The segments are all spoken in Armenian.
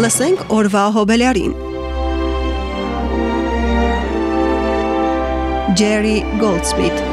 Լսենք օրվա հոբելյարին։ Ջերի Գոլդսմիթ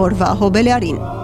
օրվա հոբելյարին։